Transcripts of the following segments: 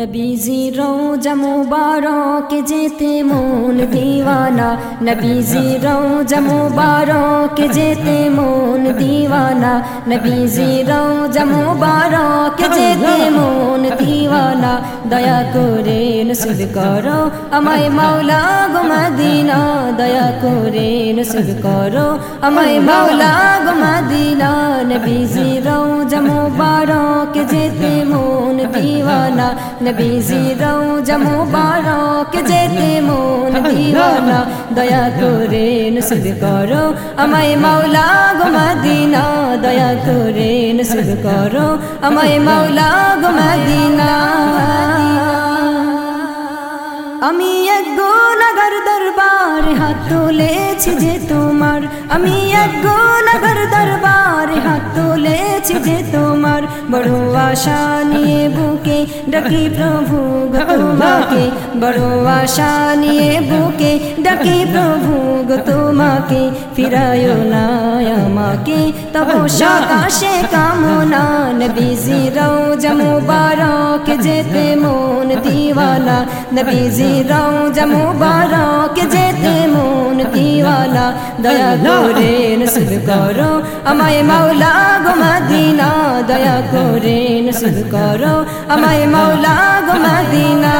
নবীজি রোজা মুবারক যেতে মন দিওয়ানা। নবীজি রোজা মুবারক যেতে মন দিওয়ানা। নবীজি রোজা মুবারক যেতে মন দিওয়ানা। দয়া করে নসিব করো আমায় মাওলা গো মদিনা। দয়া করে নসিব করো আমায় মাওলা গো মদিনা। নবীজি রোজা মুবারক যেতে মন दीवाना, नबी ज़ीरो जमो बारो, के जेते मोन दीवाना। दया करे, नसीब करो, अमाय मौला गो मदीना। दया करे, नसीब करो, अमाय मौला गो मदीना। তুলেছি যে তোমার। আমি এক গুনাগার দরবার হাত তুলেছি যে তোমার। বড় আশা নিয়ে বুকে ডাকি প্রভু গো তোমাকে। বড় আশা নিয়ে বুকে ডাকি প্রভু গো তোমাকে। ফিরায় না আমাকে তব সাকাশে কামনা। নবীজি রওজা মুবারক যেতে মন দিওয়ানা নবীজি রওজা মুবারক যেতে মন দিওয়ানা দয়া করে নসিব করো আমায় মাওলা গো মদিনা দয়া করে নসিব করো আমায় মাওলা গো মদিনা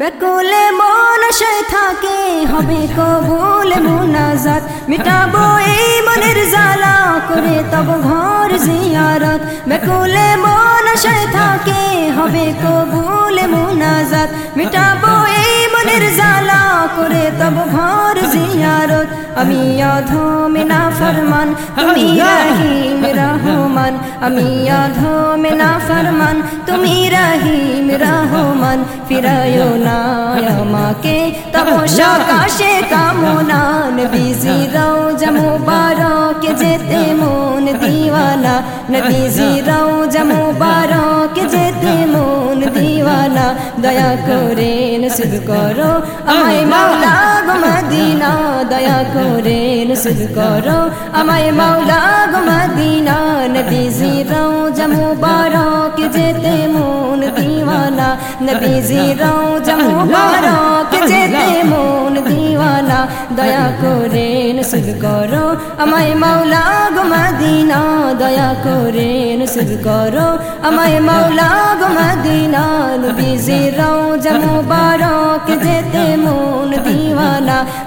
বেকুলে মন সে থাকে হবে কবুল মুনাজাত মিটাবো এই মনের জ্বালা করে তব ঘর জিয়ারত বেকুলে মন সে থাকে হবে কবুল মুনাজাত মিটাবো এই মনের জ্বালা করে তব ঘর জিয়ারত আমি অধমে না ফরমান তুমি রহিম রহমান আমি অধমে না ফরমান তুমি রহিম রহমান ফিরায় না আমাকে তব সকাশে কামনা নবীজি রওজা মুবারক যেতে মন দিওয়ানা নবীজি রওজা মুবারক যেতে মন দিওয়ানা দয়া করে নসিব করো আমায় মাওলা গো মদিনা দয়া করে নসিব করো আমায় মাওলা গো মদিনা নবীজি রওজা মুবারক যেতে মন দিওয়ানা নবীজি রওজা মুবারক যেতে মন দিওয়ানা দয়া করে নসুল করো। আমায় মাওলা গো মদিনা, দয়া করে নসুল করো। আমায় মাওলা গো মদিনা নবীজি রওজা মুবারক যেতে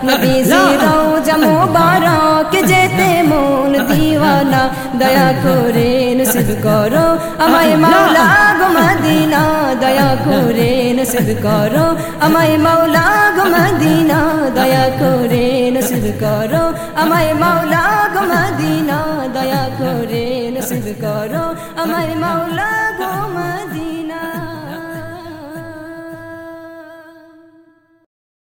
নবীজি রওজা মুবারক যেতে মন দিওয়ানা দয়া করে নসিব করো আমায় মাওলা গো মদিনা দয়া করে নসিব করো আমায় মাওলা গো মদিনা দয়া করে নসিব করো আমায় মাওলা গো মদিনা দয়া করে নসিব করো আমায় মাওলা গো